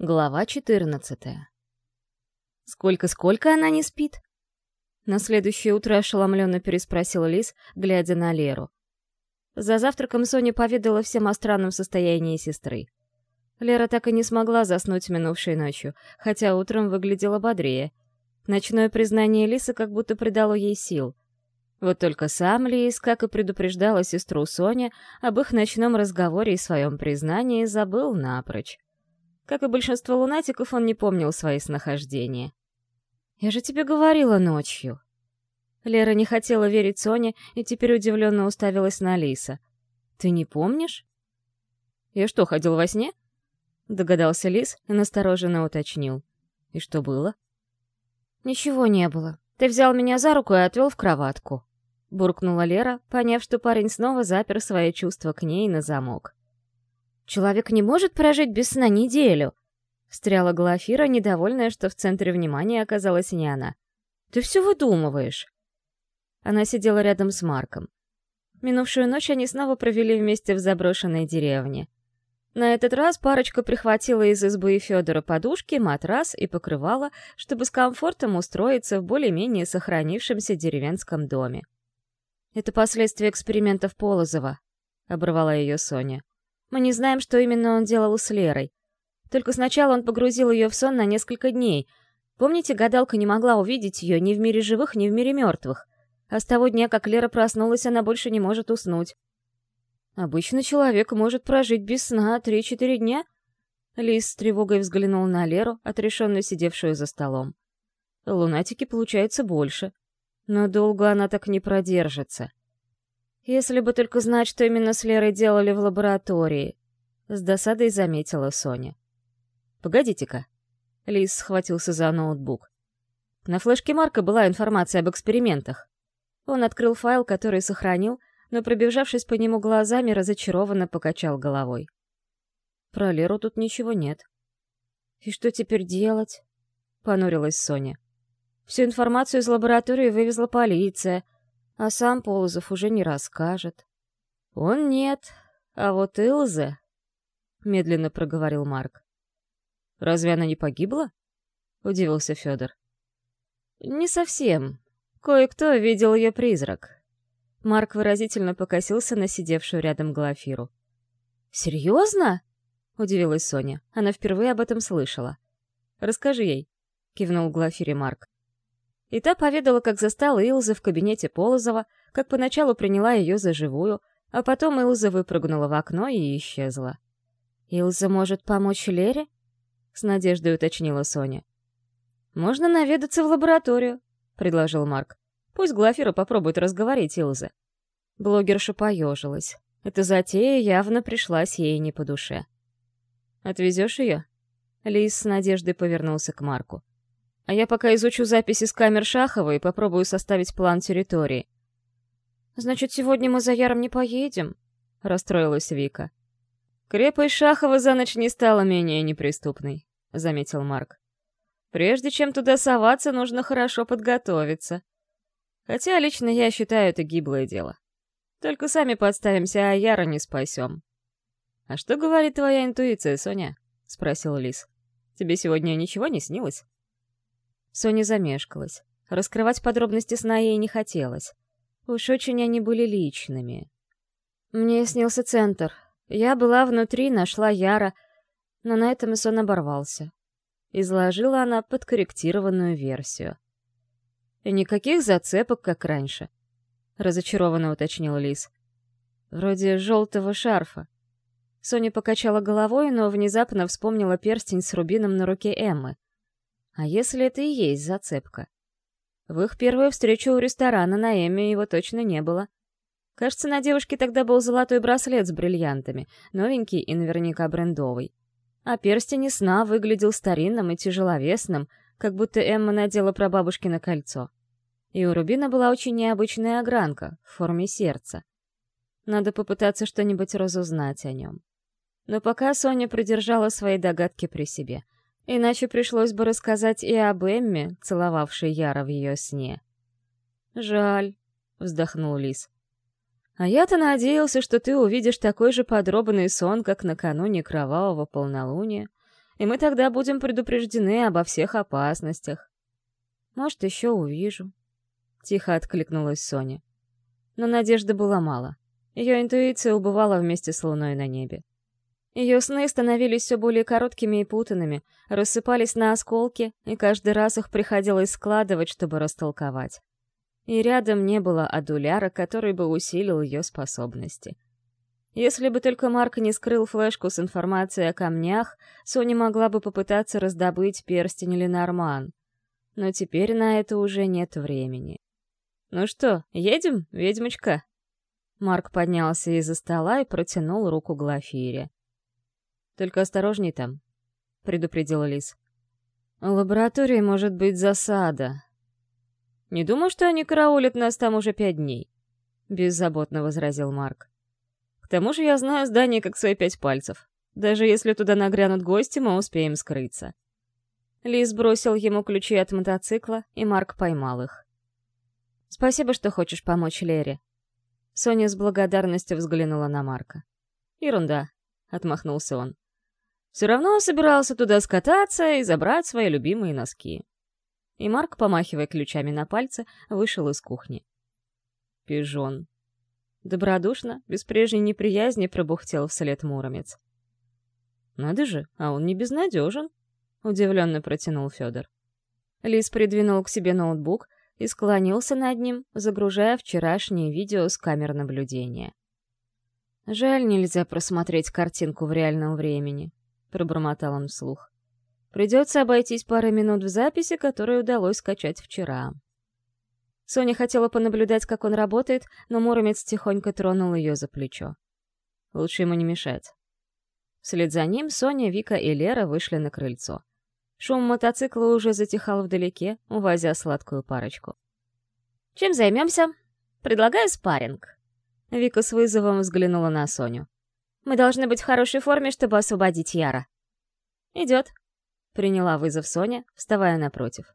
Глава 14 «Сколько-сколько она не спит?» На следующее утро ошеломленно переспросил Лис, глядя на Леру. За завтраком Соня поведала всем о странном состоянии сестры. Лера так и не смогла заснуть минувшей ночью, хотя утром выглядела бодрее. Ночное признание Лисы как будто придало ей сил. Вот только сам Лис, как и предупреждала сестру Соня, об их ночном разговоре и своем признании забыл напрочь. Как и большинство лунатиков, он не помнил свои снахождения. «Я же тебе говорила ночью». Лера не хотела верить Соне и теперь удивленно уставилась на Лиса. «Ты не помнишь?» «Я что, ходил во сне?» Догадался Лис и настороженно уточнил. «И что было?» «Ничего не было. Ты взял меня за руку и отвел в кроватку», — буркнула Лера, поняв, что парень снова запер свои чувства к ней на замок. Человек не может прожить без сна неделю!» Встряла Глафира, недовольная, что в центре внимания оказалась не она. «Ты все выдумываешь!» Она сидела рядом с Марком. Минувшую ночь они снова провели вместе в заброшенной деревне. На этот раз парочка прихватила из избы Федора подушки, матрас и покрывало, чтобы с комфортом устроиться в более-менее сохранившемся деревенском доме. «Это последствия экспериментов Полозова», — оборвала ее Соня. Мы не знаем, что именно он делал с Лерой. Только сначала он погрузил ее в сон на несколько дней. Помните, гадалка не могла увидеть ее ни в мире живых, ни в мире мертвых. А с того дня, как Лера проснулась, она больше не может уснуть. Обычно человек может прожить без сна три-четыре дня. Лис с тревогой взглянул на Леру, отрешенно сидевшую за столом. Лунатики получается больше. Но долго она так не продержится. Если бы только знать, что именно с Лерой делали в лаборатории. С досадой заметила Соня. «Погодите-ка». Лис схватился за ноутбук. На флешке Марка была информация об экспериментах. Он открыл файл, который сохранил, но, пробежавшись по нему глазами, разочарованно покачал головой. Про Леру тут ничего нет. «И что теперь делать?» — понурилась Соня. «Всю информацию из лаборатории вывезла полиция», а сам Полозов уже не расскажет. Он нет, а вот Илзе... — медленно проговорил Марк. «Разве она не погибла?» — удивился Федор. «Не совсем. Кое-кто видел ее призрак». Марк выразительно покосился на сидевшую рядом Глафиру. «Серьезно?» — удивилась Соня. Она впервые об этом слышала. «Расскажи ей», — кивнул Глафире Марк. И та поведала, как застала Илза в кабинете Полозова, как поначалу приняла ее за живую, а потом Илза выпрыгнула в окно и исчезла. «Илза может помочь Лере?» — с надеждой уточнила Соня. «Можно наведаться в лабораторию», — предложил Марк. «Пусть Глафира попробует разговорить Илза». Блогерша поежилась. Эта затея явно пришлась ей не по душе. «Отвезешь ее?» Лис с надеждой повернулся к Марку. А я пока изучу записи с камер Шахова и попробую составить план территории. «Значит, сегодня мы за Яром не поедем?» — расстроилась Вика. «Крепость Шахова за ночь не стала менее неприступной», — заметил Марк. «Прежде чем туда соваться, нужно хорошо подготовиться. Хотя лично я считаю это гиблое дело. Только сами подставимся, а Яра не спасем». «А что говорит твоя интуиция, Соня?» — спросил Лис. «Тебе сегодня ничего не снилось?» Соня замешкалась. Раскрывать подробности сна ей не хотелось. Уж очень они были личными. Мне снился центр. Я была внутри, нашла Яра, но на этом и сон оборвался. Изложила она подкорректированную версию. «И никаких зацепок, как раньше», — разочарованно уточнил Лис. «Вроде желтого шарфа». Соня покачала головой, но внезапно вспомнила перстень с рубином на руке Эммы — а если это и есть зацепка? В их первую встречу у ресторана на Эмме его точно не было. Кажется, на девушке тогда был золотой браслет с бриллиантами, новенький и наверняка брендовый. А перстень сна выглядел старинным и тяжеловесным, как будто Эмма надела прабабушкино кольцо. И у Рубина была очень необычная огранка в форме сердца. Надо попытаться что-нибудь разузнать о нем. Но пока Соня продержала свои догадки при себе — Иначе пришлось бы рассказать и об Эмме, целовавшей Яра в ее сне. «Жаль», — вздохнул Лис. «А я-то надеялся, что ты увидишь такой же подробный сон, как накануне кровавого полнолуния, и мы тогда будем предупреждены обо всех опасностях. Может, еще увижу. Тихо откликнулась Соня. Но надежды было мало. Ее интуиция убывала вместе с луной на небе. Ее сны становились все более короткими и путанными, рассыпались на осколки, и каждый раз их приходилось складывать, чтобы растолковать. И рядом не было адуляра, который бы усилил ее способности. Если бы только Марк не скрыл флешку с информацией о камнях, Соня могла бы попытаться раздобыть перстень Ленорман. Но теперь на это уже нет времени. «Ну что, едем, ведьмочка?» Марк поднялся из-за стола и протянул руку Глафире. «Только осторожней там», — предупредила Лис. «В лаборатории может быть засада». «Не думаю, что они караулят нас там уже пять дней», — беззаботно возразил Марк. «К тому же я знаю здание как свои пять пальцев. Даже если туда нагрянут гости, мы успеем скрыться». Лис бросил ему ключи от мотоцикла, и Марк поймал их. «Спасибо, что хочешь помочь Лере». Соня с благодарностью взглянула на Марка. «Ерунда», — отмахнулся он. «Все равно собирался туда скататься и забрать свои любимые носки». И Марк, помахивая ключами на пальце, вышел из кухни. «Пижон». Добродушно, без прежней неприязни пробухтел вслед Муромец. «Надо же, а он не безнадежен», — удивленно протянул Федор. Лис придвинул к себе ноутбук, и склонился над ним, загружая вчерашнее видео с камер наблюдения. «Жаль, нельзя просмотреть картинку в реальном времени», — пробормотал он вслух. «Придется обойтись парой минут в записи, которую удалось скачать вчера». Соня хотела понаблюдать, как он работает, но Муромец тихонько тронул ее за плечо. Лучше ему не мешать. Вслед за ним Соня, Вика и Лера вышли на крыльцо. Шум мотоцикла уже затихал вдалеке, увозя сладкую парочку. «Чем займемся? Предлагаю спарринг». Вика с вызовом взглянула на Соню. «Мы должны быть в хорошей форме, чтобы освободить Яра». «Идет», — приняла вызов Соня, вставая напротив.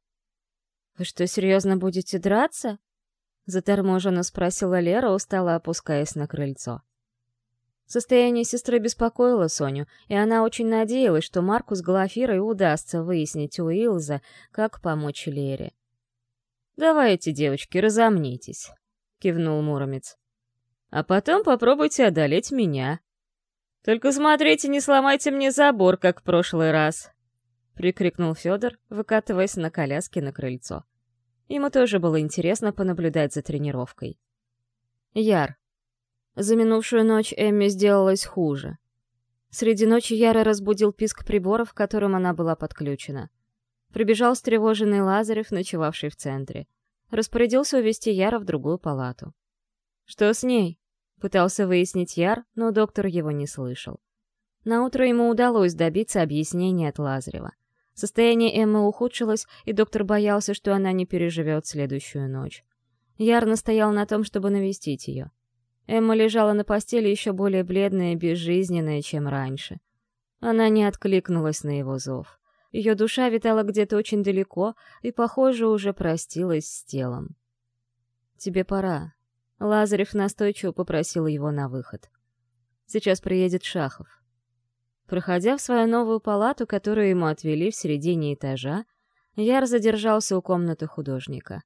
«Вы что, серьезно будете драться?» — заторможенно спросила Лера, устало опускаясь на крыльцо. Состояние сестры беспокоило Соню, и она очень надеялась, что Марку с Глафирой удастся выяснить у Илза, как помочь Лере. «Давайте, девочки, разомнитесь», — кивнул Муромец. «А потом попробуйте одолеть меня. Только смотрите, не сломайте мне забор, как в прошлый раз», — прикрикнул Федор, выкатываясь на коляске на крыльцо. Ему тоже было интересно понаблюдать за тренировкой. «Яр, за минувшую ночь Эмми сделалось хуже. Среди ночи Яра разбудил писк приборов, к которым она была подключена. Прибежал встревоженный Лазарев, ночевавший в центре. Распорядился увести Яра в другую палату. «Что с ней?» — пытался выяснить Яр, но доктор его не слышал. Наутро ему удалось добиться объяснения от Лазарева. Состояние Эммы ухудшилось, и доктор боялся, что она не переживет следующую ночь. Яр настоял на том, чтобы навестить ее. Эмма лежала на постели еще более бледная и безжизненная, чем раньше. Она не откликнулась на его зов. Ее душа витала где-то очень далеко и, похоже, уже простилась с телом. «Тебе пора». Лазарев настойчиво попросил его на выход. «Сейчас приедет Шахов». Проходя в свою новую палату, которую ему отвели в середине этажа, Яр задержался у комнаты художника.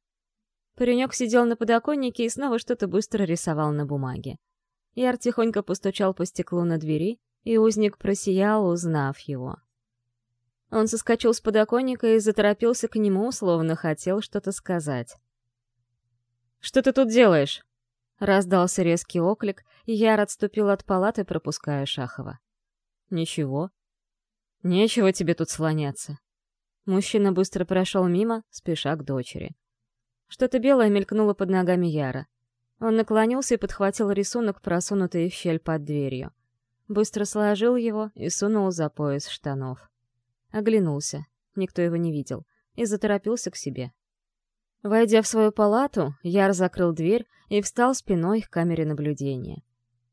Паренек сидел на подоконнике и снова что-то быстро рисовал на бумаге. Яр тихонько постучал по стеклу на двери, и узник просиял, узнав его. Он соскочил с подоконника и заторопился к нему, словно хотел что-то сказать. «Что ты тут делаешь?» Раздался резкий оклик, и Яр отступил от палаты, пропуская Шахова. «Ничего. Нечего тебе тут слоняться». Мужчина быстро прошел мимо, спеша к дочери. Что-то белое мелькнуло под ногами Яра. Он наклонился и подхватил рисунок, просунутый в щель под дверью. Быстро сложил его и сунул за пояс штанов. Оглянулся, никто его не видел, и заторопился к себе. Войдя в свою палату, Яр закрыл дверь и встал спиной к камере наблюдения.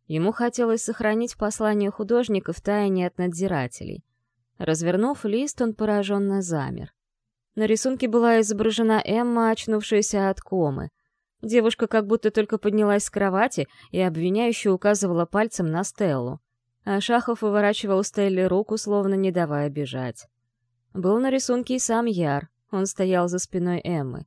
Ему хотелось сохранить послание художника в тайне от надзирателей. Развернув лист, он пораженно замер. На рисунке была изображена Эмма, очнувшаяся от комы. Девушка как будто только поднялась с кровати и обвиняюще указывала пальцем на Стеллу. А Шахов выворачивал Стелли руку, словно не давая бежать. Был на рисунке и сам Яр, он стоял за спиной Эммы.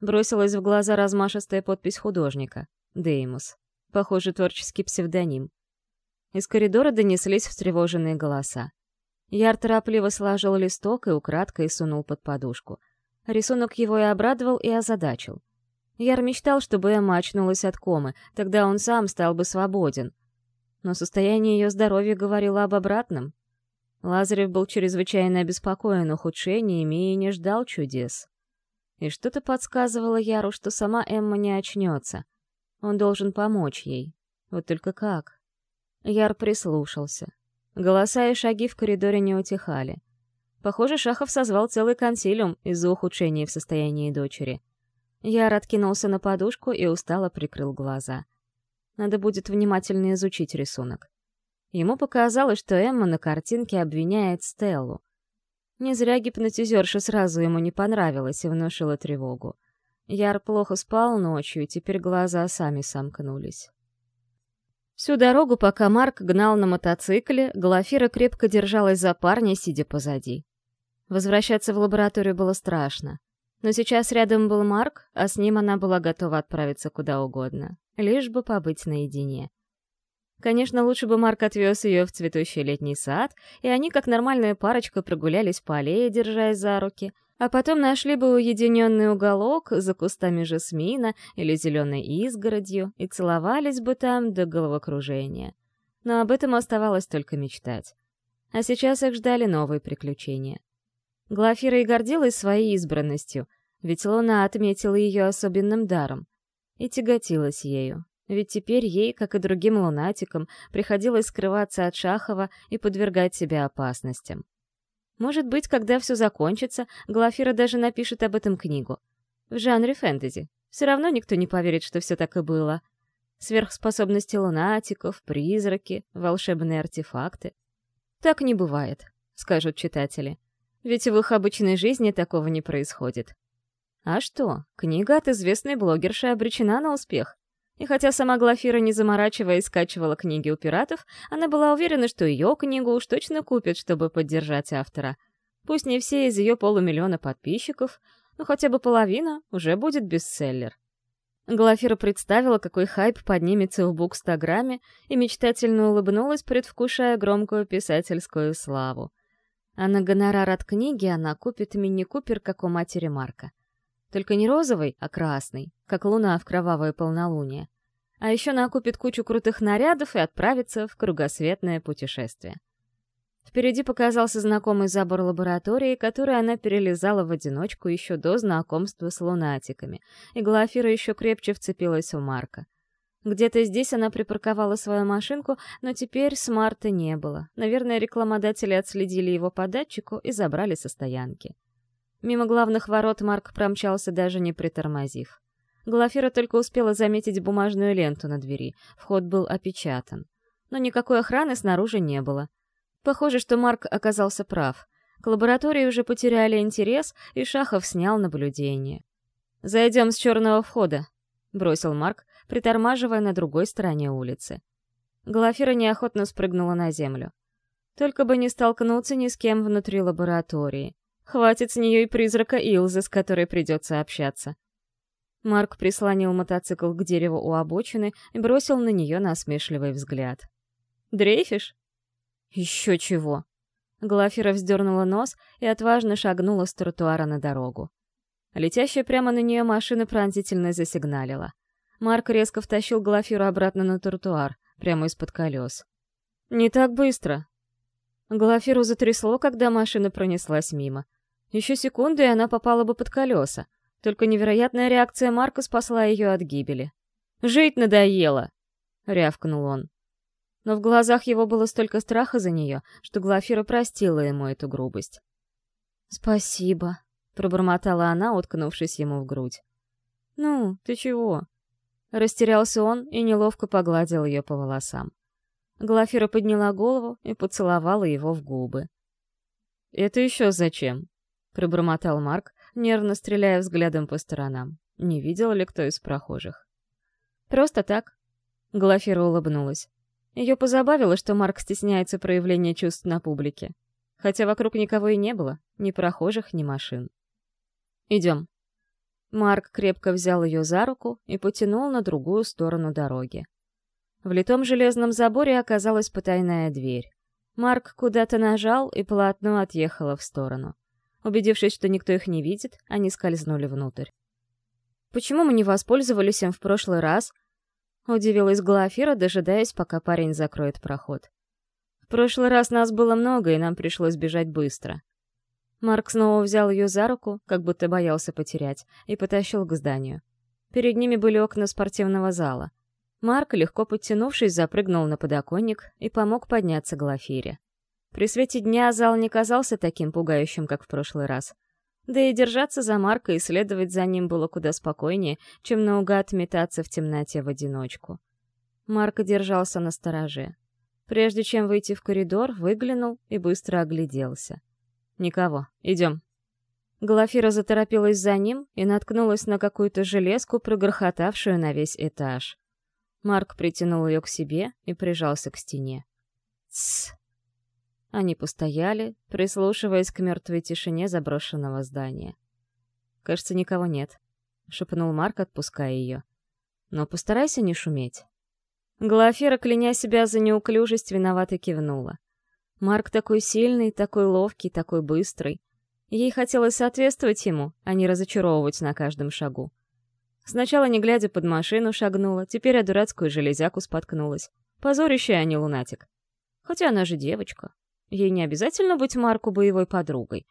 Бросилась в глаза размашистая подпись художника — Деймос. Похоже, творческий псевдоним. Из коридора донеслись встревоженные голоса. Яр торопливо сложил листок и украдкой сунул под подушку. Рисунок его и обрадовал, и озадачил. Яр мечтал, чтобы Эмма очнулась от комы, тогда он сам стал бы свободен. Но состояние ее здоровья говорило об обратном. Лазарев был чрезвычайно обеспокоен ухудшениями и не ждал чудес. И что-то подсказывало Яру, что сама Эмма не очнется. Он должен помочь ей. Вот только как? Яр прислушался. Голоса и шаги в коридоре не утихали. Похоже, Шахов созвал целый консилиум из-за ухудшения в состоянии дочери. Яр откинулся на подушку и устало прикрыл глаза. Надо будет внимательно изучить рисунок. Ему показалось, что Эмма на картинке обвиняет Стеллу. Не зря гипнотизерша сразу ему не понравилась и внушила тревогу. Яр плохо спал ночью, теперь глаза сами сомкнулись. Всю дорогу, пока Марк гнал на мотоцикле, Глафира крепко держалась за парня, сидя позади. Возвращаться в лабораторию было страшно. Но сейчас рядом был Марк, а с ним она была готова отправиться куда угодно, лишь бы побыть наедине. Конечно, лучше бы Марк отвез ее в цветущий летний сад, и они, как нормальная парочка, прогулялись по аллее, держась за руки, а потом нашли бы уединенный уголок за кустами жасмина или зеленой изгородью и целовались бы там до головокружения. Но об этом оставалось только мечтать. А сейчас их ждали новые приключения. Глафира и гордилась своей избранностью, ведь Луна отметила ее особенным даром. И тяготилась ею, ведь теперь ей, как и другим лунатикам, приходилось скрываться от Шахова и подвергать себя опасностям. Может быть, когда все закончится, Глафира даже напишет об этом книгу. В жанре фэнтези. Все равно никто не поверит, что все так и было. Сверхспособности лунатиков, призраки, волшебные артефакты. Так не бывает, скажут читатели. Ведь в их обычной жизни такого не происходит. А что, книга от известной блогерши обречена на успех. И хотя сама Глафира, не заморачиваясь, скачивала книги у пиратов, она была уверена, что ее книгу уж точно купят, чтобы поддержать автора. Пусть не все из ее полумиллиона подписчиков, но хотя бы половина уже будет бестселлер. Глафира представила, какой хайп поднимется в букстаграме, и мечтательно улыбнулась, предвкушая громкую писательскую славу. А на гонорар от книги она купит мини-купер, как у матери Марка. Только не розовый, а красный, как луна в кровавое полнолуние. А еще накупит кучу крутых нарядов и отправится в кругосветное путешествие. Впереди показался знакомый забор лаборатории, который она перелезала в одиночку еще до знакомства с лунатиками, и Глафира еще крепче вцепилась в Марка — где-то здесь она припарковала свою машинку, но теперь смарта не было. Наверное, рекламодатели отследили его по датчику и забрали со стоянки. Мимо главных ворот Марк промчался, даже не притормозив. Глафира только успела заметить бумажную ленту на двери. Вход был опечатан. Но никакой охраны снаружи не было. Похоже, что Марк оказался прав. К лаборатории уже потеряли интерес, и Шахов снял наблюдение. «Зайдем с черного входа», — бросил Марк, притормаживая на другой стороне улицы. Глафира неохотно спрыгнула на землю. Только бы не столкнуться ни с кем внутри лаборатории. Хватит с нее и призрака Илзы, с которой придется общаться. Марк прислонил мотоцикл к дереву у обочины и бросил на нее насмешливый взгляд. «Дрейфишь?» «Еще чего!» Глафира вздернула нос и отважно шагнула с тротуара на дорогу. Летящая прямо на нее машина пронзительно засигналила. Марк резко втащил Глафиру обратно на тротуар, прямо из-под колес. «Не так быстро!» Глафиру затрясло, когда машина пронеслась мимо. Еще секунды, и она попала бы под колеса. Только невероятная реакция Марка спасла ее от гибели. «Жить надоело!» — рявкнул он. Но в глазах его было столько страха за нее, что Глафира простила ему эту грубость. «Спасибо», — пробормотала она, уткнувшись ему в грудь. «Ну, ты чего?» Растерялся он и неловко погладил ее по волосам. Глафира подняла голову и поцеловала его в губы. «Это еще зачем?» — пробормотал Марк, нервно стреляя взглядом по сторонам. Не видел ли кто из прохожих? «Просто так». Глафира улыбнулась. Ее позабавило, что Марк стесняется проявления чувств на публике. Хотя вокруг никого и не было, ни прохожих, ни машин. «Идем». Марк крепко взял ее за руку и потянул на другую сторону дороги. В литом железном заборе оказалась потайная дверь. Марк куда-то нажал, и полотно отъехало в сторону. Убедившись, что никто их не видит, они скользнули внутрь. «Почему мы не воспользовались им в прошлый раз?» Удивилась Глафира, дожидаясь, пока парень закроет проход. «В прошлый раз нас было много, и нам пришлось бежать быстро». Марк снова взял ее за руку, как будто боялся потерять, и потащил к зданию. Перед ними были окна спортивного зала. Марк, легко подтянувшись, запрыгнул на подоконник и помог подняться Глафире. При свете дня зал не казался таким пугающим, как в прошлый раз. Да и держаться за Марка и следовать за ним было куда спокойнее, чем наугад метаться в темноте в одиночку. Марк держался на стороже. Прежде чем выйти в коридор, выглянул и быстро огляделся. «Никого. Идем». Глафира заторопилась за ним и наткнулась на какую-то железку, прогрохотавшую на весь этаж. Марк притянул ее к себе и прижался к стене. «Тссс!» Они постояли, прислушиваясь к мертвой тишине заброшенного здания. «Кажется, никого нет», — шепнул Марк, отпуская ее. «Но постарайся не шуметь». Глафира, кляня себя за неуклюжесть, виновато кивнула. Марк такой сильный, такой ловкий, такой быстрый. Ей хотелось соответствовать ему, а не разочаровывать на каждом шагу. Сначала, не глядя под машину, шагнула, теперь о дурацкую железяку споткнулась. Позорище, а не лунатик. Хотя она же девочка. Ей не обязательно быть Марку боевой подругой.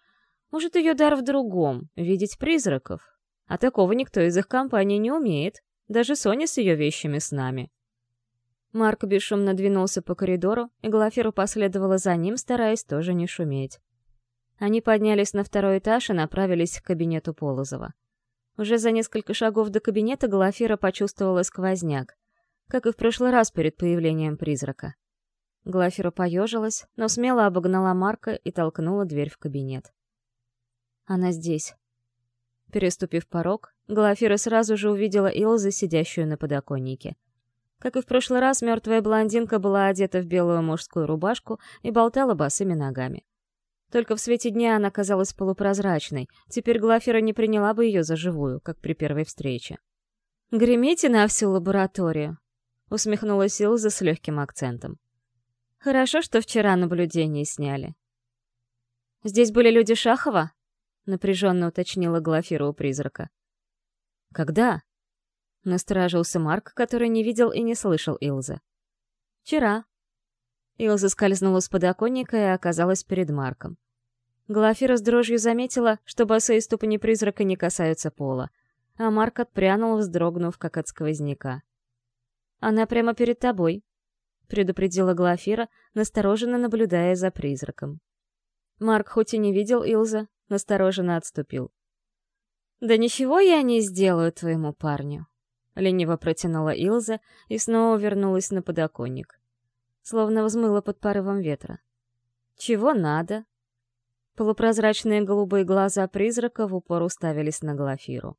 Может, ее дар в другом — видеть призраков. А такого никто из их компании не умеет. Даже Соня с ее вещами с нами. Марк бесшумно двинулся по коридору, и Глафира последовала за ним, стараясь тоже не шуметь. Они поднялись на второй этаж и направились к кабинету Полозова. Уже за несколько шагов до кабинета Глафира почувствовала сквозняк, как и в прошлый раз перед появлением призрака. Глафира поежилась, но смело обогнала Марка и толкнула дверь в кабинет. «Она здесь». Переступив порог, Глафира сразу же увидела Илзу, сидящую на подоконнике. Как и в прошлый раз, мертвая блондинка была одета в белую мужскую рубашку и болтала босыми ногами. Только в свете дня она казалась полупрозрачной, теперь Глафера не приняла бы ее за живую, как при первой встрече. «Гремите на всю лабораторию», — усмехнулась Илза с легким акцентом. «Хорошо, что вчера наблюдение сняли». «Здесь были люди Шахова?» — напряженно уточнила Глафира у призрака. «Когда?» — насторожился Марк, который не видел и не слышал Илзы. «Вчера», Илза скользнула с подоконника и оказалась перед Марком. Глафира с дрожью заметила, что босые ступни призрака не касаются пола, а Марк отпрянул, вздрогнув, как от сквозняка. «Она прямо перед тобой», — предупредила Глафира, настороженно наблюдая за призраком. Марк хоть и не видел Илза, настороженно отступил. «Да ничего я не сделаю твоему парню», — лениво протянула Илза и снова вернулась на подоконник словно взмыло под порывом ветра. «Чего надо?» Полупрозрачные голубые глаза призрака в упор уставились на Глафиру.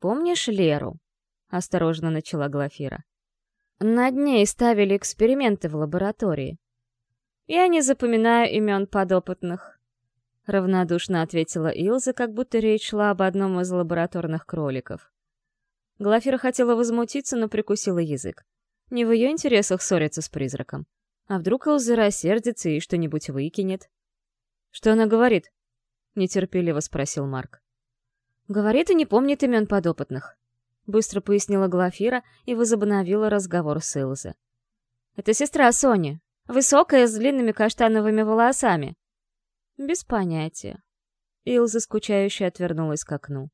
«Помнишь Леру?» — осторожно начала Глафира. «Над ней ставили эксперименты в лаборатории. Я не запоминаю имен подопытных», — равнодушно ответила Илза, как будто речь шла об одном из лабораторных кроликов. Глафира хотела возмутиться, но прикусила язык. Не в ее интересах ссориться с призраком. А вдруг Элза рассердится и что-нибудь выкинет? «Что она говорит?» — нетерпеливо спросил Марк. «Говорит и не помнит имен подопытных», — быстро пояснила Глафира и возобновила разговор с Илзе. «Это сестра Сони, высокая, с длинными каштановыми волосами». «Без понятия». Илза скучающе отвернулась к окну.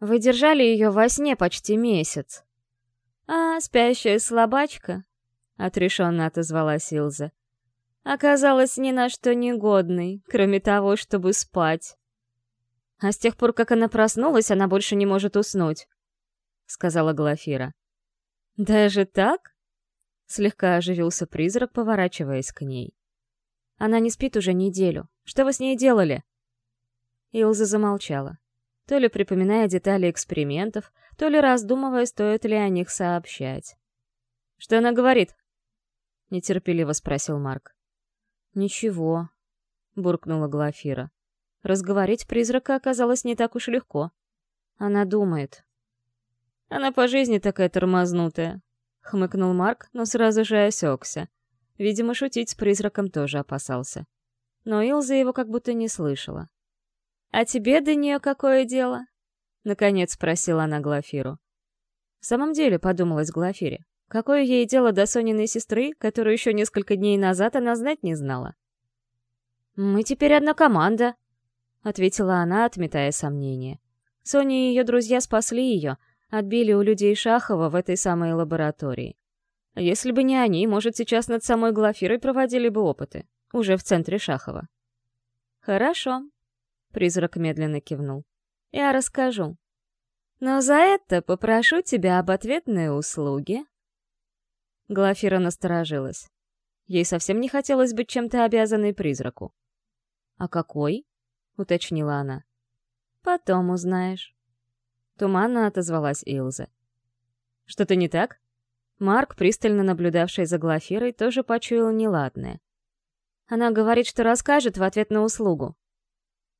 «Вы держали ее во сне почти месяц», «А, спящая слабачка», — отрешенно отозвалась Илза, «оказалась ни на что негодной, кроме того, чтобы спать». «А с тех пор, как она проснулась, она больше не может уснуть», — сказала Глафира. «Даже так?» — слегка оживился призрак, поворачиваясь к ней. «Она не спит уже неделю. Что вы с ней делали?» Илза замолчала то ли припоминая детали экспериментов, то ли раздумывая, стоит ли о них сообщать. «Что она говорит?» нетерпеливо спросил Марк. «Ничего», — буркнула Глафира. Разговорить призрака оказалось не так уж легко. Она думает. «Она по жизни такая тормознутая», — хмыкнул Марк, но сразу же осекся. Видимо, шутить с призраком тоже опасался. Но Илза его как будто не слышала. «А тебе до нее какое дело?» — наконец спросила она Глафиру. В самом деле, подумалась Глафире, какое ей дело до Сониной сестры, которую еще несколько дней назад она знать не знала? «Мы теперь одна команда», — ответила она, отметая сомнения. Соня и ее друзья спасли ее, отбили у людей Шахова в этой самой лаборатории. Если бы не они, может, сейчас над самой Глафирой проводили бы опыты, уже в центре Шахова. «Хорошо», — призрак медленно кивнул. «Я расскажу. Но за это попрошу тебя об ответной услуге». Глафира насторожилась. Ей совсем не хотелось быть чем-то обязанной призраку. «А какой?» — уточнила она. «Потом узнаешь». Туманно отозвалась Илза. «Что-то не так?» Марк, пристально наблюдавший за Глафирой, тоже почуял неладное. Она говорит, что расскажет в ответ на услугу.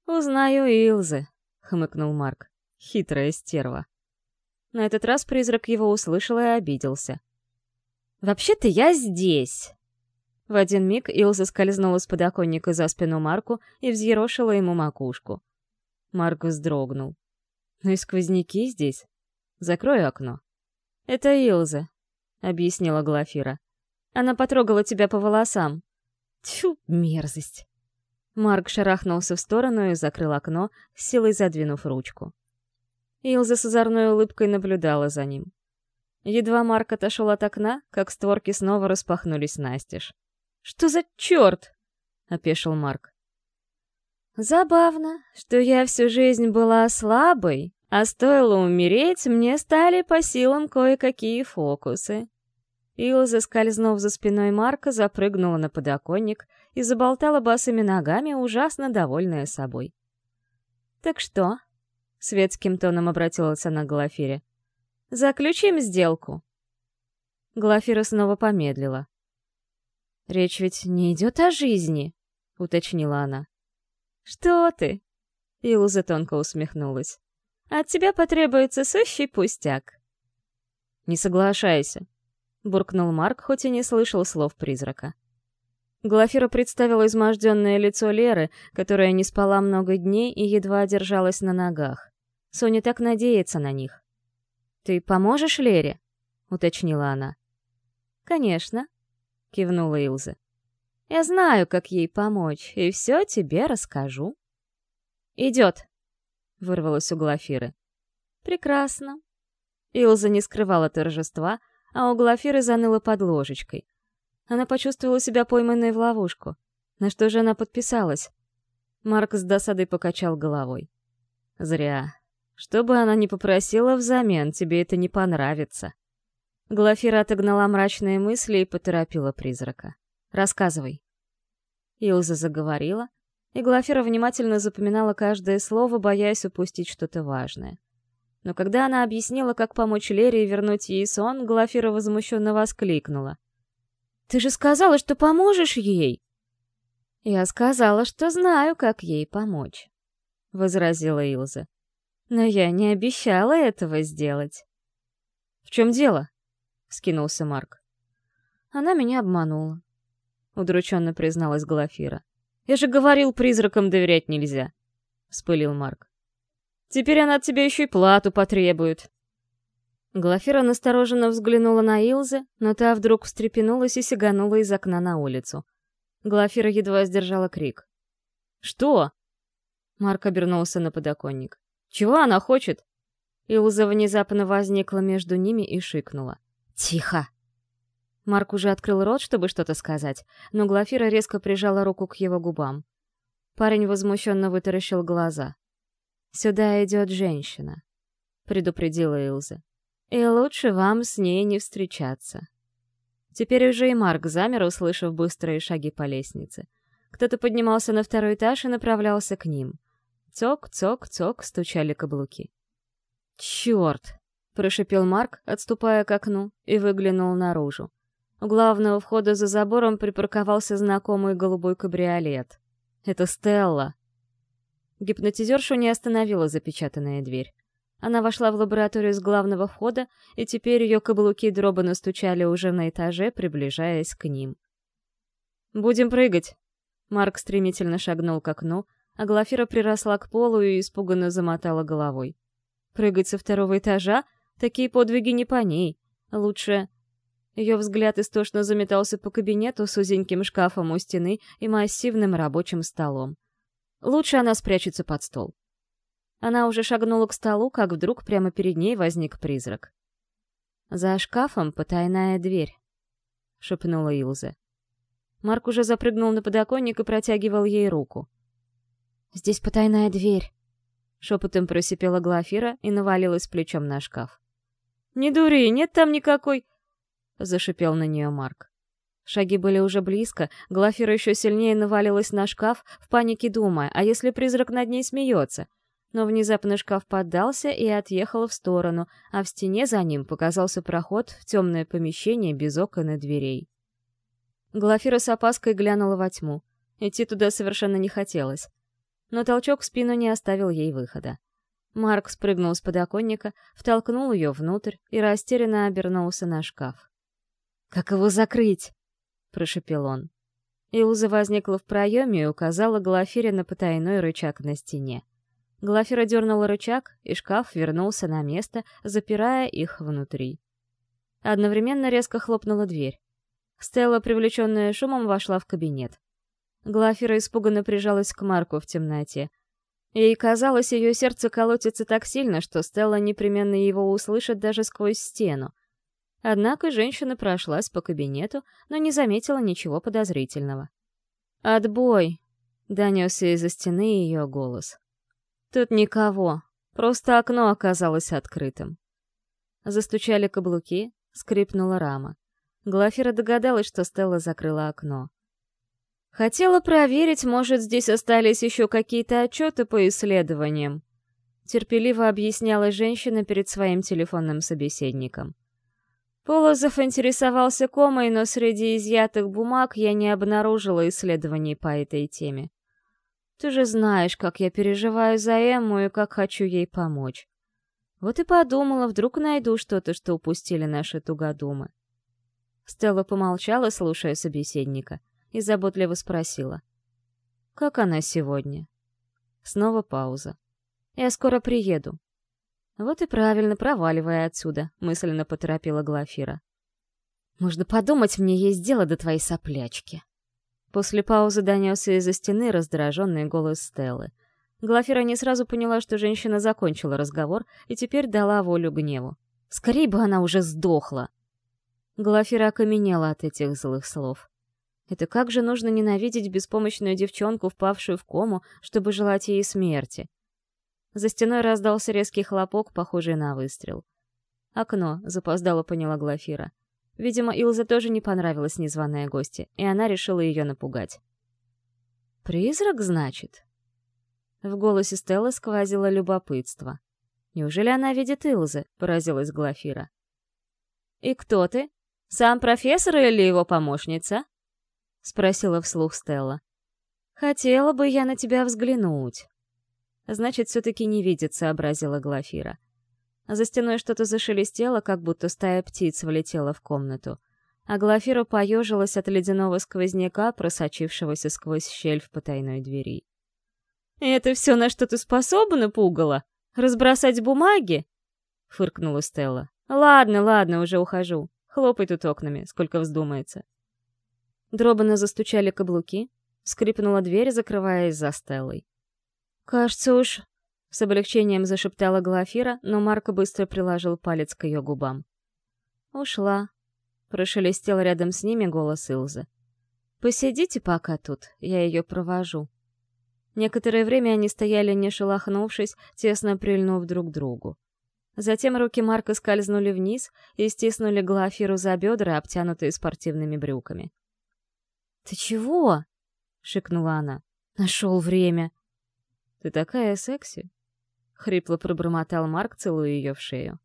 «Узнаю Илзы», — хмыкнул Марк. Хитрая стерва. На этот раз призрак его услышал и обиделся. «Вообще-то я здесь!» В один миг Илза скользнула с подоконника за спину Марку и взъерошила ему макушку. Марк вздрогнул. «Ну и сквозняки здесь. Закрой окно». «Это Илза», — объяснила Глафира. «Она потрогала тебя по волосам». «Тьфу, мерзость!» Марк шарахнулся в сторону и закрыл окно, силой задвинув ручку. Илза с озорной улыбкой наблюдала за ним. Едва Марк отошел от окна, как створки снова распахнулись настежь. «Что за черт?» — опешил Марк. «Забавно, что я всю жизнь была слабой, а стоило умереть, мне стали по силам кое-какие фокусы». Илза, скользнув за спиной Марка, запрыгнула на подоконник и заболтала босыми ногами, ужасно довольная собой. «Так что, Светским тоном обратилась она к Глафире. «Заключим сделку». Глафира снова помедлила. «Речь ведь не идет о жизни», — уточнила она. «Что ты?» — Илуза тонко усмехнулась. «От тебя потребуется сущий пустяк». «Не соглашайся», — буркнул Марк, хоть и не слышал слов призрака. Глафира представила изможденное лицо Леры, которая не спала много дней и едва держалась на ногах. Соня так надеется на них. «Ты поможешь Лере?» — уточнила она. «Конечно», — кивнула Илза. «Я знаю, как ей помочь, и все тебе расскажу». «Идет», — вырвалось у Глафиры. «Прекрасно». Илза не скрывала торжества, а у Глафиры заныло под ложечкой. Она почувствовала себя пойманной в ловушку. На что же она подписалась? Марк с досадой покачал головой. «Зря. Что бы она ни попросила взамен, тебе это не понравится. Глафира отогнала мрачные мысли и поторопила призрака. «Рассказывай». Илза заговорила, и Глафира внимательно запоминала каждое слово, боясь упустить что-то важное. Но когда она объяснила, как помочь Лере вернуть ей сон, Глафира возмущенно воскликнула. «Ты же сказала, что поможешь ей!» «Я сказала, что знаю, как ей помочь», — возразила Илза. Но я не обещала этого сделать. «В чем дело?» — скинулся Марк. «Она меня обманула», — удрученно призналась Глафира. «Я же говорил, призракам доверять нельзя», — вспылил Марк. «Теперь она от тебя еще и плату потребует». Глафира настороженно взглянула на Илзе, но та вдруг встрепенулась и сиганула из окна на улицу. Глафира едва сдержала крик. «Что?» Марк обернулся на подоконник. Чего она хочет?» Илза внезапно возникла между ними и шикнула. «Тихо!» Марк уже открыл рот, чтобы что-то сказать, но Глафира резко прижала руку к его губам. Парень возмущенно вытаращил глаза. «Сюда идет женщина», — предупредила Илза. «И лучше вам с ней не встречаться». Теперь уже и Марк замер, услышав быстрые шаги по лестнице. Кто-то поднимался на второй этаж и направлялся к ним — Цок-цок-цок стучали каблуки. «Черт!» — прошипел Марк, отступая к окну, и выглянул наружу. У главного входа за забором припарковался знакомый голубой кабриолет. Это Стелла. Гипнотизершу не остановила запечатанная дверь. Она вошла в лабораторию с главного входа, и теперь ее каблуки дроба настучали уже на этаже, приближаясь к ним. «Будем прыгать!» Марк стремительно шагнул к окну, а Глафира приросла к полу и испуганно замотала головой. «Прыгать со второго этажа? Такие подвиги не по ней. Лучше...» Ее взгляд истошно заметался по кабинету с узеньким шкафом у стены и массивным рабочим столом. Лучше она спрячется под стол. Она уже шагнула к столу, как вдруг прямо перед ней возник призрак. «За шкафом потайная дверь», — шепнула Илза. Марк уже запрыгнул на подоконник и протягивал ей руку. «Здесь потайная дверь», — шепотом просипела Глафира и навалилась плечом на шкаф. «Не дури, нет там никакой...» — зашипел на нее Марк. Шаги были уже близко, Глафира еще сильнее навалилась на шкаф, в панике думая, а если призрак над ней смеется? Но внезапно шкаф поддался и отъехал в сторону, а в стене за ним показался проход в темное помещение без окон и дверей. Глафира с опаской глянула во тьму. Идти туда совершенно не хотелось. Но толчок в спину не оставил ей выхода. Марк спрыгнул с подоконника, втолкнул ее внутрь и растерянно обернулся на шкаф. «Как его закрыть?» — прошепел он. Илза возникла в проеме и указала Глафире на потайной рычаг на стене. Глафира дернула рычаг, и шкаф вернулся на место, запирая их внутри. Одновременно резко хлопнула дверь. Стелла, привлеченная шумом, вошла в кабинет. Глафира испуганно прижалась к Марку в темноте. Ей казалось, ее сердце колотится так сильно, что Стелла непременно его услышит даже сквозь стену. Однако женщина прошлась по кабинету, но не заметила ничего подозрительного. «Отбой!» — донесся из-за стены ее голос. «Тут никого. Просто окно оказалось открытым». Застучали каблуки, скрипнула рама. Глафира догадалась, что Стелла закрыла окно. «Хотела проверить, может, здесь остались еще какие-то отчеты по исследованиям», терпеливо объясняла женщина перед своим телефонным собеседником. Полозов интересовался комой, но среди изъятых бумаг я не обнаружила исследований по этой теме. Ты же знаешь, как я переживаю за Эмму и как хочу ей помочь. Вот и подумала, вдруг найду что-то, что упустили наши тугодумы. Стелла помолчала, слушая собеседника, и заботливо спросила. «Как она сегодня?» Снова пауза. «Я скоро приеду. «Вот и правильно, проваливая отсюда», — мысленно поторопила Глафира. «Можно подумать, мне есть дело до твоей соплячки». После паузы донесся из-за стены раздраженный голос Стеллы. Глафира не сразу поняла, что женщина закончила разговор и теперь дала волю гневу. Скорей бы она уже сдохла. Глафира окаменела от этих злых слов. Это как же нужно ненавидеть беспомощную девчонку, впавшую в кому, чтобы желать ей смерти? За стеной раздался резкий хлопок, похожий на выстрел. «Окно», — запоздало поняла Глафира. Видимо, Илзе тоже не понравилась незваная гостья, и она решила ее напугать. «Призрак, значит?» В голосе Стеллы сквозило любопытство. «Неужели она видит Илзе?» — поразилась Глафира. «И кто ты? Сам профессор или его помощница?» — спросила вслух Стелла. «Хотела бы я на тебя взглянуть». Значит, все-таки не видит, сообразила Глафира. За стеной что-то зашелестело, как будто стая птиц влетела в комнату. А Глафира поежилась от ледяного сквозняка, просочившегося сквозь щель в потайной двери. «Это все, на что ты способна, пугало? Разбросать бумаги?» — фыркнула Стелла. «Ладно, ладно, уже ухожу. Хлопай тут окнами, сколько вздумается». Дробано застучали каблуки, скрипнула дверь, закрываясь за Стеллой. «Кажется уж...» — с облегчением зашептала Глафира, но Марко быстро приложил палец к ее губам. «Ушла», — прошелестел рядом с ними голос Илзы. «Посидите пока тут, я ее провожу». Некоторое время они стояли, не шелохнувшись, тесно прильнув друг к другу. Затем руки Марка скользнули вниз и стиснули Глафиру за бедра, обтянутые спортивными брюками. «Ты чего?» — шикнула она. «Нашел время!» «Ты такая секси!» — хрипло пробормотал Марк, целуя ее в шею.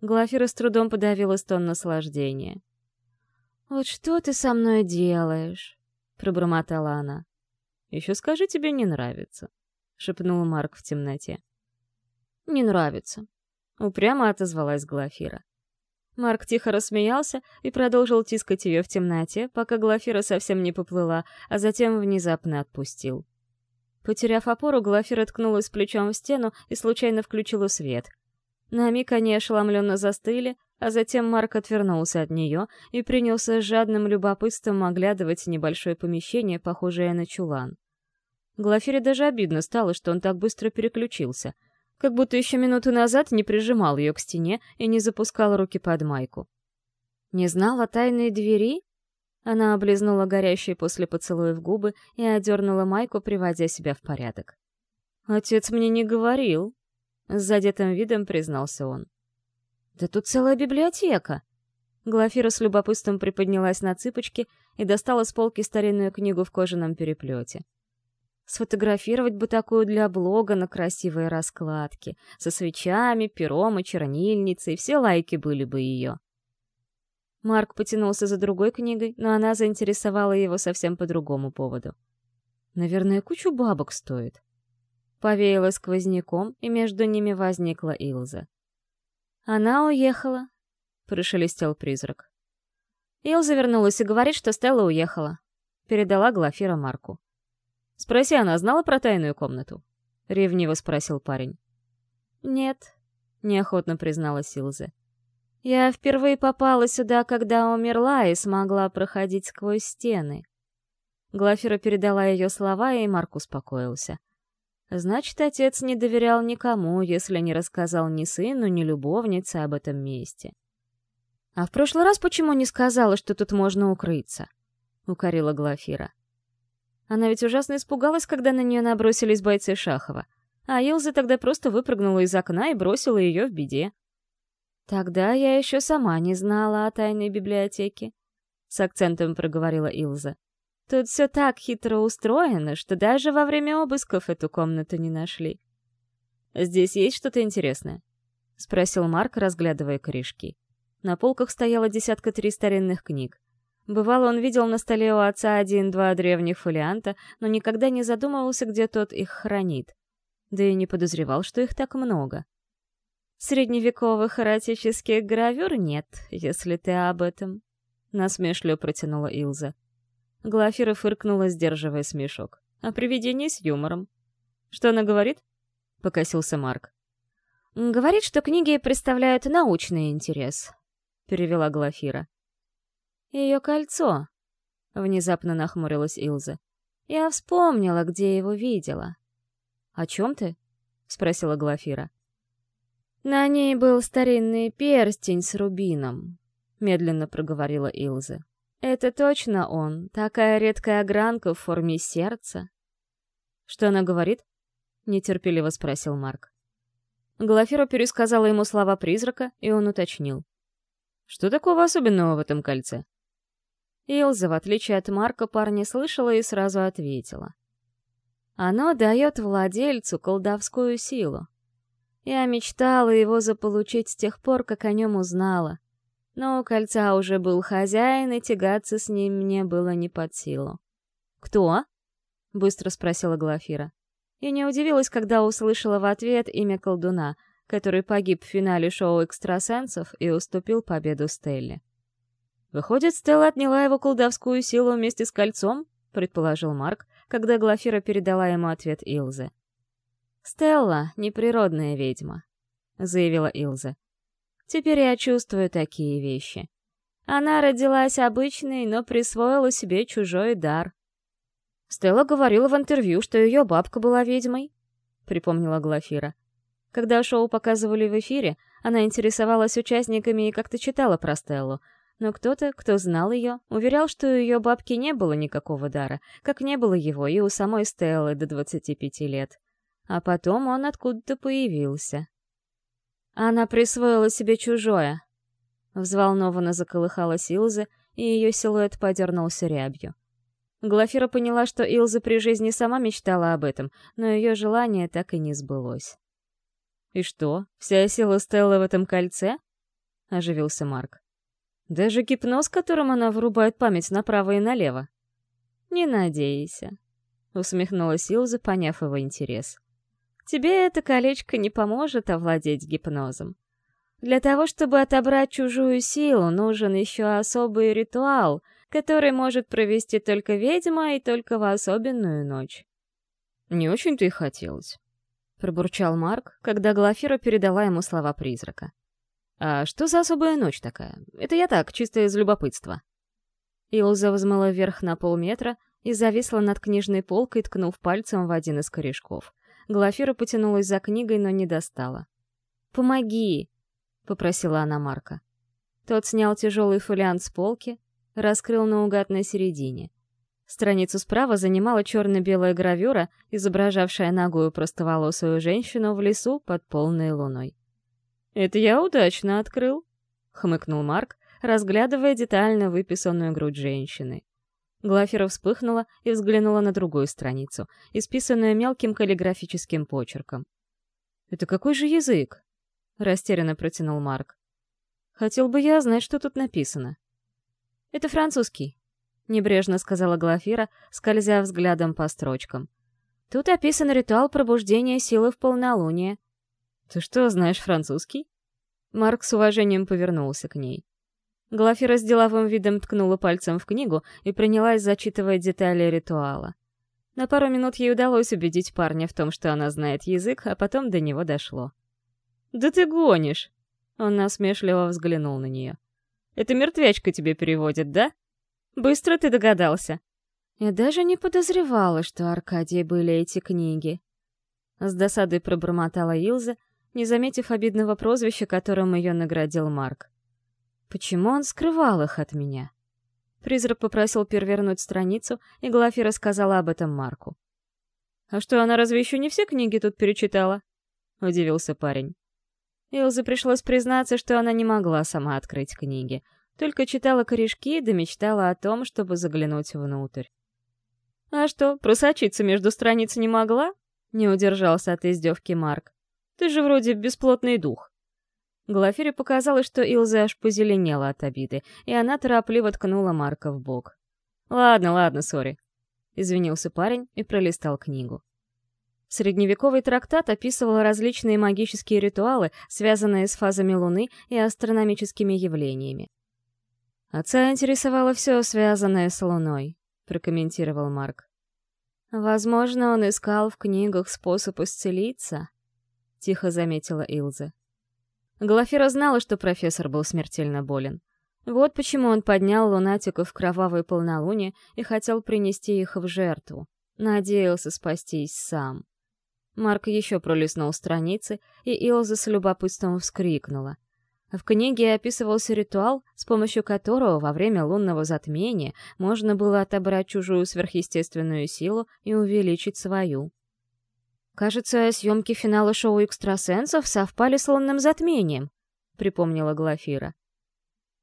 Глафира с трудом подавила стон наслаждения. «Вот что ты со мной делаешь?» — пробормотала она. «Еще скажи, тебе не нравится», — шепнул Марк в темноте. «Не нравится», — упрямо отозвалась Глафира. Марк тихо рассмеялся и продолжил тискать ее в темноте, пока Глафира совсем не поплыла, а затем внезапно отпустил. Потеряв опору, Глафира ткнулась плечом в стену и случайно включила свет. На миг они ошеломленно застыли, а затем Марк отвернулся от нее и принялся с жадным любопытством оглядывать небольшое помещение, похожее на чулан. Глафире даже обидно стало, что он так быстро переключился, как будто еще минуту назад не прижимал ее к стене и не запускал руки под майку. «Не знал о тайной двери?» Она облизнула горящие после поцелуев губы и одернула майку, приводя себя в порядок. «Отец мне не говорил», — с задетым видом признался он. «Да тут целая библиотека!» Глафира с любопытством приподнялась на цыпочки и достала с полки старинную книгу в кожаном переплете. Сфотографировать бы такую для блога на красивые раскладки, со свечами, пером и чернильницей, все лайки были бы ее. Марк потянулся за другой книгой, но она заинтересовала его совсем по другому поводу. Наверное, кучу бабок стоит. Повеяло сквозняком, и между ними возникла Илза. «Она уехала», — прошелестел призрак. Илза вернулась и говорит, что Стелла уехала. Передала Глафира Марку. «Спроси, она знала про тайную комнату?» — ревниво спросил парень. «Нет», — неохотно призналась Илза. «Я впервые попала сюда, когда умерла и смогла проходить сквозь стены». Глафира передала ее слова, и Марк успокоился. Значит, отец не доверял никому, если не рассказал ни сыну, ни любовнице об этом месте. «А в прошлый раз почему не сказала, что тут можно укрыться?» — укорила Глафира. Она ведь ужасно испугалась, когда на нее набросились бойцы Шахова, а Илза тогда просто выпрыгнула из окна и бросила ее в беде. «Тогда я еще сама не знала о тайной библиотеке», — с акцентом проговорила Илза. Тут все так хитро устроено, что даже во время обысков эту комнату не нашли. «Здесь есть что-то интересное?» — спросил Марк, разглядывая корешки. На полках стояло десятка три старинных книг. Бывало, он видел на столе у отца один-два древних фолианта, но никогда не задумывался, где тот их хранит. Да и не подозревал, что их так много. «Средневековых эротических гравюр нет, если ты об этом», — насмешливо протянула Илза. Глафира фыркнула, сдерживая смешок. А привидение с юмором. «Что она говорит?» — покосился Марк. «Говорит, что книги представляют научный интерес», — перевела Глафира. «Ее кольцо», — внезапно нахмурилась Илза. «Я вспомнила, где его видела». «О чем ты?» — спросила Глафира. «На ней был старинный перстень с рубином», — медленно проговорила Илза. Это точно он, такая редкая огранка в форме сердца. Что она говорит? Нетерпеливо спросил Марк. Глафира пересказала ему слова призрака, и он уточнил. Что такого особенного в этом кольце? Илза, в отличие от Марка, парня слышала и сразу ответила. Оно дает владельцу колдовскую силу. Я мечтала его заполучить с тех пор, как о нем узнала но у кольца уже был хозяин, и тягаться с ним мне было не под силу. «Кто?» — быстро спросила Глафира. И не удивилась, когда услышала в ответ имя колдуна, который погиб в финале шоу экстрасенсов и уступил победу Стелле. «Выходит, Стелла отняла его колдовскую силу вместе с кольцом?» — предположил Марк, когда Глафира передала ему ответ Илзе. «Стелла — неприродная ведьма», — заявила Илза. Теперь я чувствую такие вещи. Она родилась обычной, но присвоила себе чужой дар. Стелла говорила в интервью, что ее бабка была ведьмой, припомнила Глафира. Когда шоу показывали в эфире, она интересовалась участниками и как-то читала про Стеллу, но кто-то, кто знал ее, уверял, что у ее бабки не было никакого дара, как не было его и у самой Стеллы до 25 лет. А потом он откуда-то появился. Она присвоила себе чужое. Взволнованно заколыхалась Илза, и ее силуэт подернулся рябью. Глафира поняла, что Илза при жизни сама мечтала об этом, но ее желание так и не сбылось. «И что, вся сила Стеллы в этом кольце?» — оживился Марк. Даже гипноз, которым она вырубает память направо и налево. «Не надейся», — усмехнулась Илза, поняв его интерес. «Тебе это колечко не поможет овладеть гипнозом. Для того, чтобы отобрать чужую силу, нужен еще особый ритуал, который может провести только ведьма и только в особенную ночь». «Не очень-то и хотелось», — пробурчал Марк, когда Глафира передала ему слова призрака. «А что за особая ночь такая? Это я так, чисто из любопытства». Илза взмыла вверх на полметра и зависла над книжной полкой, ткнув пальцем в один из корешков. Глафира потянулась за книгой, но не достала. «Помоги!» — попросила она Марка. Тот снял тяжелый фолиант с полки, раскрыл наугад на середине. Страницу справа занимала черно-белая гравюра, изображавшая ногую простоволосую женщину в лесу под полной луной. «Это я удачно открыл», — хмыкнул Марк, разглядывая детально выписанную грудь женщины. Глафера вспыхнула и взглянула на другую страницу, исписанную мелким каллиграфическим почерком. «Это какой же язык?» — растерянно протянул Марк. «Хотел бы я знать, что тут написано». «Это французский», — небрежно сказала Глафира, скользя взглядом по строчкам. «Тут описан ритуал пробуждения силы в полнолуние. «Ты что, знаешь французский?» Марк с уважением повернулся к ней. Глафира с деловым видом ткнула пальцем в книгу и принялась зачитывать детали ритуала. На пару минут ей удалось убедить парня в том, что она знает язык, а потом до него дошло. «Да ты гонишь!» Он насмешливо взглянул на нее. «Это мертвячка тебе переводит, да? Быстро ты догадался!» Я даже не подозревала, что Аркадии были эти книги. С досадой пробормотала Илза не заметив обидного прозвища, которым ее наградил Марк. Почему он скрывал их от меня? Призрак попросил перевернуть страницу, и Глафи рассказала об этом Марку. «А что, она разве еще не все книги тут перечитала?» — удивился парень. Илзе пришлось признаться, что она не могла сама открыть книги, только читала корешки да мечтала о том, чтобы заглянуть внутрь. «А что, просочиться между страниц не могла?» — не удержался от издевки Марк. Ты же вроде бесплотный дух». Глафире показалось, что Илза аж позеленела от обиды, и она торопливо ткнула Марка в бок. «Ладно, ладно, сори», — извинился парень и пролистал книгу. Средневековый трактат описывал различные магические ритуалы, связанные с фазами Луны и астрономическими явлениями. «Отца интересовало все, связанное с Луной», — прокомментировал Марк. «Возможно, он искал в книгах способ исцелиться», — тихо заметила Илза. Глафира знала, что профессор был смертельно болен. Вот почему он поднял лунатиков в кровавое полнолуние и хотел принести их в жертву. Надеялся спастись сам. Марк еще пролистнул страницы, и Илза с любопытством вскрикнула. В книге описывался ритуал, с помощью которого во время лунного затмения можно было отобрать чужую сверхъестественную силу и увеличить свою. «Кажется, съемки финала шоу экстрасенсов совпали с лунным затмением», — припомнила Глафира.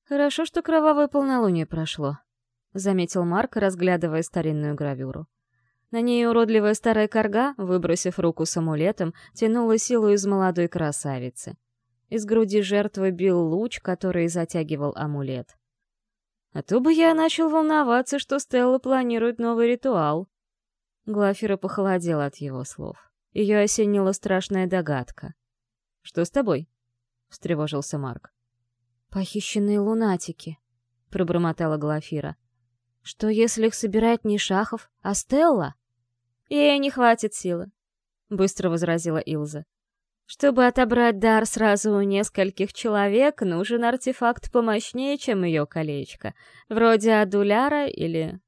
«Хорошо, что кровавое полнолуние прошло», — заметил Марк, разглядывая старинную гравюру. На ней уродливая старая корга, выбросив руку с амулетом, тянула силу из молодой красавицы. Из груди жертвы бил луч, который затягивал амулет. А то бы я начал волноваться, что Стелла планирует новый ритуал. Глафира похолодела от его слов. Ее осенила страшная догадка. «Что с тобой?» — встревожился Марк. «Похищенные лунатики», — пробормотала Глафира. «Что, если их собирает не Шахов, а Стелла?» «Ей не хватит силы», — быстро возразила Илза. «Чтобы отобрать дар сразу у нескольких человек, нужен артефакт помощнее, чем ее колечко, вроде Адуляра или...»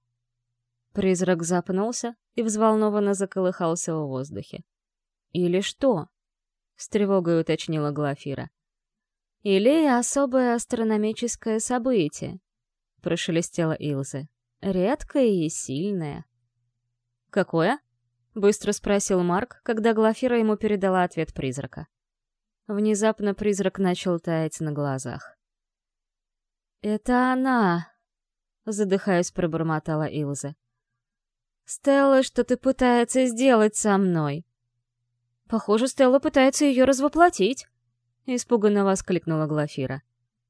Призрак запнулся и взволнованно заколыхался в воздухе. «Или что?» — с тревогой уточнила Глафира. «Или особое астрономическое событие», — прошелестела Илза. «Редкое и сильное». «Какое?» — быстро спросил Марк, когда Глафира ему передала ответ призрака. Внезапно призрак начал таять на глазах. «Это она!» — задыхаясь, пробормотала Илза. «Стелла что-то пытается сделать со мной. Похоже, Стелла пытается ее развоплотить. Испуганно воскликнула Глафира.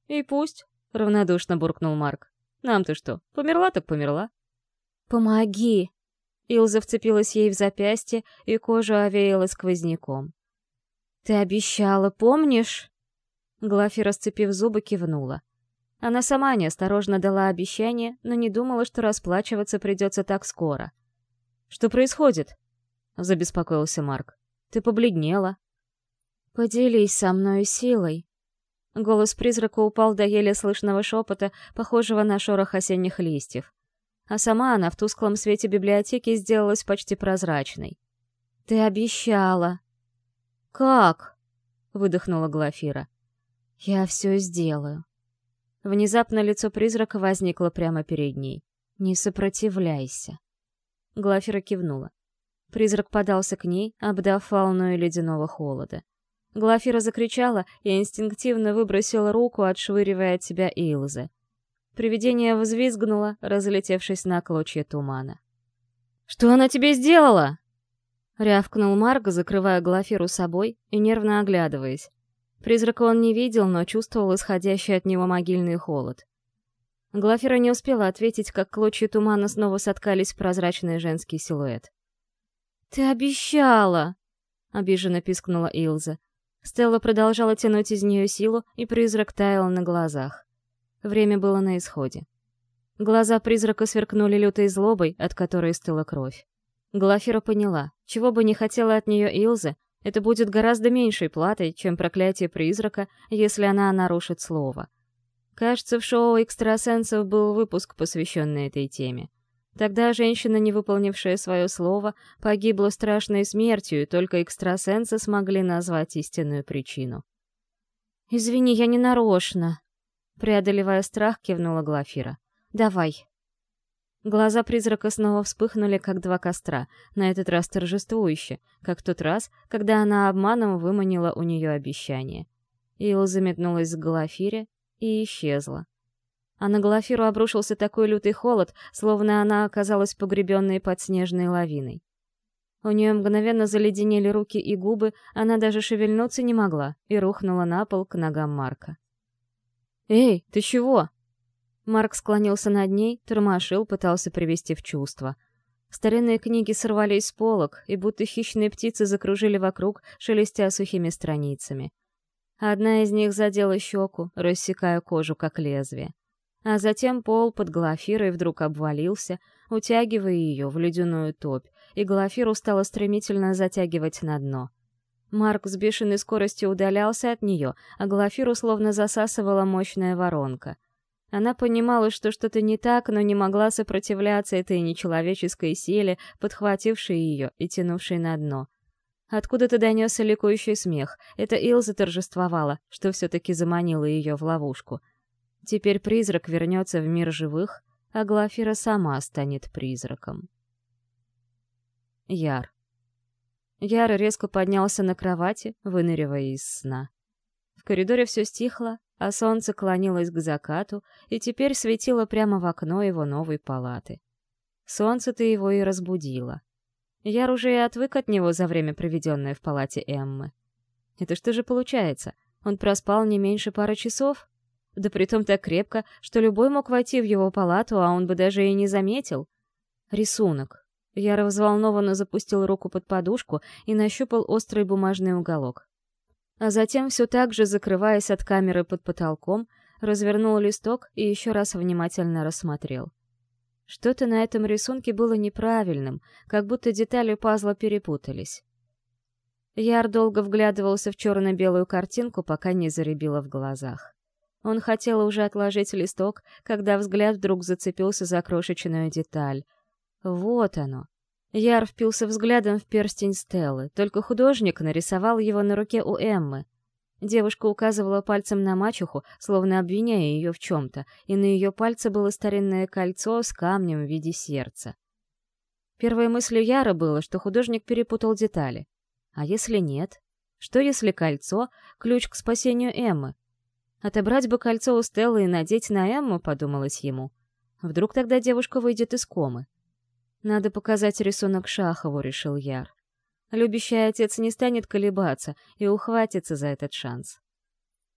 И пусть. — равнодушно буркнул Марк. «Нам-то что, померла так померла?» «Помоги!» Илза вцепилась ей в запястье, и кожа овеяла сквозняком. «Ты обещала, помнишь?» Глафи, расцепив зубы, кивнула. Она сама неосторожно дала обещание, но не думала, что расплачиваться придется так скоро. «Что происходит?» — забеспокоился Марк. «Ты побледнела». «Поделись со мной силой». Голос призрака упал до еле слышного шепота, похожего на шорох осенних листьев. А сама она в тусклом свете библиотеки сделалась почти прозрачной. «Ты обещала». «Как?» — выдохнула Глафира. «Я все сделаю». Внезапно лицо призрака возникло прямо перед ней. «Не сопротивляйся». Глафира кивнула. Призрак подался к ней, обдав волной ледяного холода. Глафира закричала и инстинктивно выбросила руку, отшвыривая от себя Илзы. Привидение взвизгнуло, разлетевшись на клочья тумана. «Что она тебе сделала?» Рявкнул Марк, закрывая Глафиру собой и нервно оглядываясь. Призрака он не видел, но чувствовал исходящий от него могильный холод. Глафира не успела ответить, как клочья тумана снова соткались в прозрачный женский силуэт. «Ты обещала!» — обиженно пискнула Илза. Стелла продолжала тянуть из нее силу, и призрак таял на глазах. Время было на исходе. Глаза призрака сверкнули лютой злобой, от которой стыла кровь. Глафира поняла, чего бы не хотела от нее Илза, это будет гораздо меньшей платой, чем проклятие призрака, если она нарушит слово. Кажется, в шоу экстрасенсов был выпуск, посвященный этой теме. Тогда женщина, не выполнившая свое слово, погибла страшной смертью, и только экстрасенсы смогли назвать истинную причину. «Извини, я не нарочно», — преодолевая страх, кивнула Глафира. «Давай». Глаза призрака снова вспыхнули, как два костра, на этот раз торжествующе, как тот раз, когда она обманом выманила у нее обещание. Ил заметнулась к Глафире и исчезла а на Глафиру обрушился такой лютый холод, словно она оказалась погребенной под снежной лавиной. У нее мгновенно заледенели руки и губы, она даже шевельнуться не могла и рухнула на пол к ногам Марка. «Эй, ты чего?» Марк склонился над ней, тормошил, пытался привести в чувство. Старинные книги сорвались с полок, и будто хищные птицы закружили вокруг, шелестя сухими страницами. Одна из них задела щеку, рассекая кожу, как лезвие а затем пол под Глафирой вдруг обвалился, утягивая ее в ледяную топь, и Глафиру стало стремительно затягивать на дно. Марк с бешеной скоростью удалялся от нее, а Глафиру словно засасывала мощная воронка. Она понимала, что что-то не так, но не могла сопротивляться этой нечеловеческой силе, подхватившей ее и тянувшей на дно. Откуда-то донесся ликующий смех. Это Илза торжествовала, что все-таки заманила ее в ловушку — Теперь призрак вернется в мир живых, а Глафира сама станет призраком. Яр. Яр резко поднялся на кровати, выныривая из сна. В коридоре все стихло, а солнце клонилось к закату и теперь светило прямо в окно его новой палаты. Солнце-то его и разбудило. Яр уже и отвык от него за время, проведенное в палате Эммы. Это что же получается? Он проспал не меньше пары часов? Да притом так крепко, что любой мог войти в его палату, а он бы даже и не заметил. Рисунок. Яро взволнованно запустил руку под подушку и нащупал острый бумажный уголок. А затем, все так же закрываясь от камеры под потолком, развернул листок и еще раз внимательно рассмотрел. Что-то на этом рисунке было неправильным, как будто детали пазла перепутались. Яр долго вглядывался в черно-белую картинку, пока не заребило в глазах. Он хотел уже отложить листок, когда взгляд вдруг зацепился за крошечную деталь. Вот оно. Яр впился взглядом в перстень Стеллы, только художник нарисовал его на руке у Эммы. Девушка указывала пальцем на мачеху, словно обвиняя ее в чем-то, и на ее пальце было старинное кольцо с камнем в виде сердца. Первой мыслью Яра было, что художник перепутал детали. А если нет? Что если кольцо — ключ к спасению Эммы, Отобрать бы кольцо у Стеллы и надеть на Эмму, подумалось ему. Вдруг тогда девушка выйдет из комы. Надо показать рисунок Шахову, решил Яр. Любящий отец не станет колебаться и ухватится за этот шанс.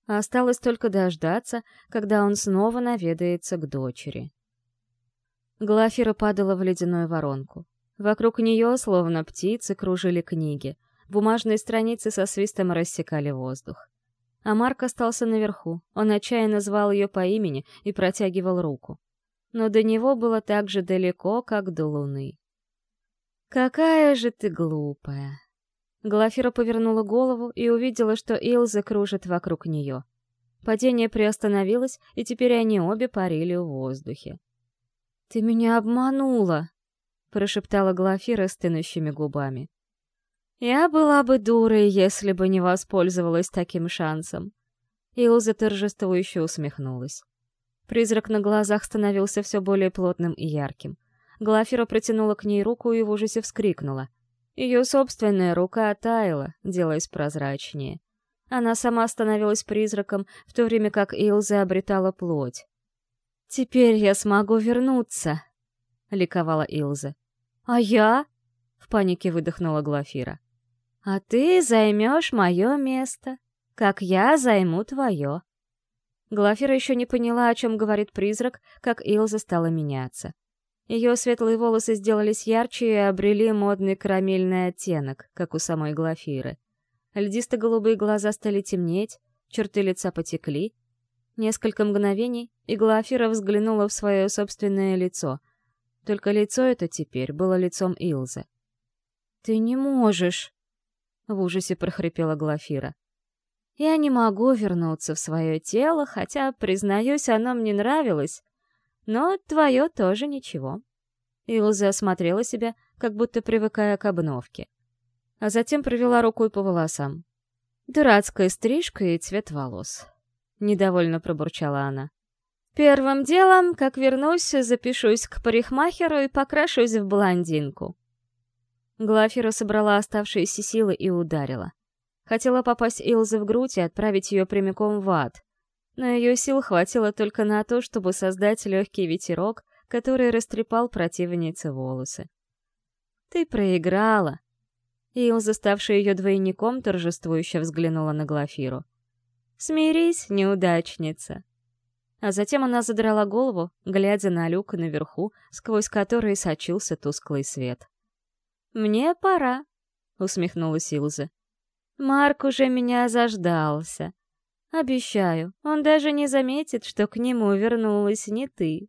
Осталось только дождаться, когда он снова наведается к дочери. Глафира падала в ледяную воронку. Вокруг нее, словно птицы, кружили книги. Бумажные страницы со свистом рассекали воздух. А Марк остался наверху. Он отчаянно звал ее по имени и протягивал руку. Но до него было так же далеко, как до луны. «Какая же ты глупая!» Глафира повернула голову и увидела, что Илза кружит вокруг нее. Падение приостановилось, и теперь они обе парили в воздухе. «Ты меня обманула!» — прошептала Глафира стынущими губами. «Я была бы дурой, если бы не воспользовалась таким шансом». Илза торжествующе усмехнулась. Призрак на глазах становился все более плотным и ярким. Глафира протянула к ней руку и в ужасе вскрикнула. Ее собственная рука таяла, делаясь прозрачнее. Она сама становилась призраком, в то время как Илза обретала плоть. «Теперь я смогу вернуться», — ликовала Илза. «А я?» — в панике выдохнула Глафира. «А ты займешь мое место, как я займу твое». Глафира еще не поняла, о чем говорит призрак, как Илза стала меняться. Ее светлые волосы сделались ярче и обрели модный карамельный оттенок, как у самой Глафиры. Льдисто-голубые глаза стали темнеть, черты лица потекли, Несколько мгновений, и Глафира взглянула в свое собственное лицо. Только лицо это теперь было лицом Илзы. «Ты не можешь!» — в ужасе прохрипела Глафира. «Я не могу вернуться в свое тело, хотя, признаюсь, оно мне нравилось. Но твое тоже ничего». Илза осмотрела себя, как будто привыкая к обновке. А затем провела рукой по волосам. Дурацкая стрижка и цвет волос. — недовольно пробурчала она. «Первым делом, как вернусь, запишусь к парикмахеру и покрашусь в блондинку». Глафира собрала оставшиеся силы и ударила. Хотела попасть Илзе в грудь и отправить ее прямиком в ад. Но ее сил хватило только на то, чтобы создать легкий ветерок, который растрепал противнице волосы. «Ты проиграла!» Илза, ставшая ее двойником, торжествующе взглянула на Глафиру. «Смирись, неудачница!» А затем она задрала голову, глядя на люк наверху, сквозь который сочился тусклый свет. «Мне пора», — усмехнулась Илза. «Марк уже меня заждался. Обещаю, он даже не заметит, что к нему вернулась не ты».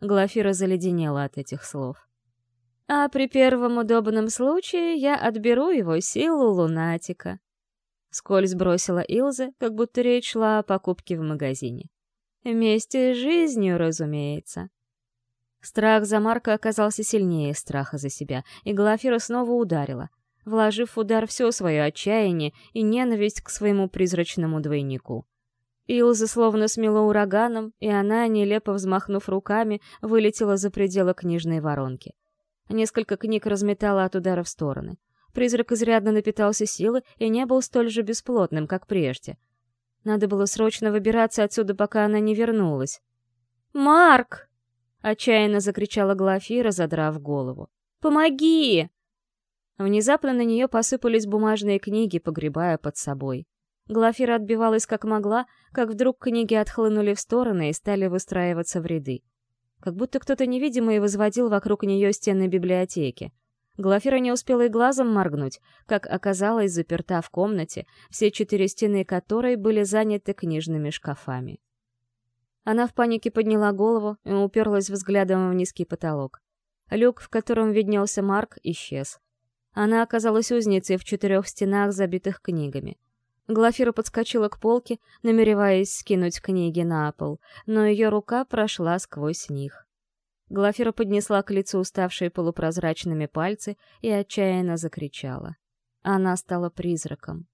Глафира заледенела от этих слов. «А при первом удобном случае я отберу его силу лунатика. Скользь бросила Илза, как будто речь шла о покупке в магазине. Вместе с жизнью, разумеется. Страх за Марка оказался сильнее страха за себя, и Глафира снова ударила, вложив в удар все свое отчаяние и ненависть к своему призрачному двойнику. Илза словно смело ураганом, и она, нелепо взмахнув руками, вылетела за пределы книжной воронки. Несколько книг разметала от удара в стороны. Призрак изрядно напитался силы и не был столь же бесплотным, как прежде. Надо было срочно выбираться отсюда, пока она не вернулась. «Марк!» — отчаянно закричала Глафира, задрав голову. «Помоги!» Внезапно на нее посыпались бумажные книги, погребая под собой. Глафира отбивалась как могла, как вдруг книги отхлынули в стороны и стали выстраиваться в ряды. Как будто кто-то невидимый возводил вокруг нее стены библиотеки. Глафира не успела и глазом моргнуть, как оказалась заперта в комнате, все четыре стены которой были заняты книжными шкафами. Она в панике подняла голову и уперлась взглядом в низкий потолок. Люк, в котором виднелся Марк, исчез. Она оказалась узницей в четырех стенах, забитых книгами. Глафира подскочила к полке, намереваясь скинуть книги на пол, но ее рука прошла сквозь них. Глафира поднесла к лицу уставшие полупрозрачными пальцы и отчаянно закричала. Она стала призраком.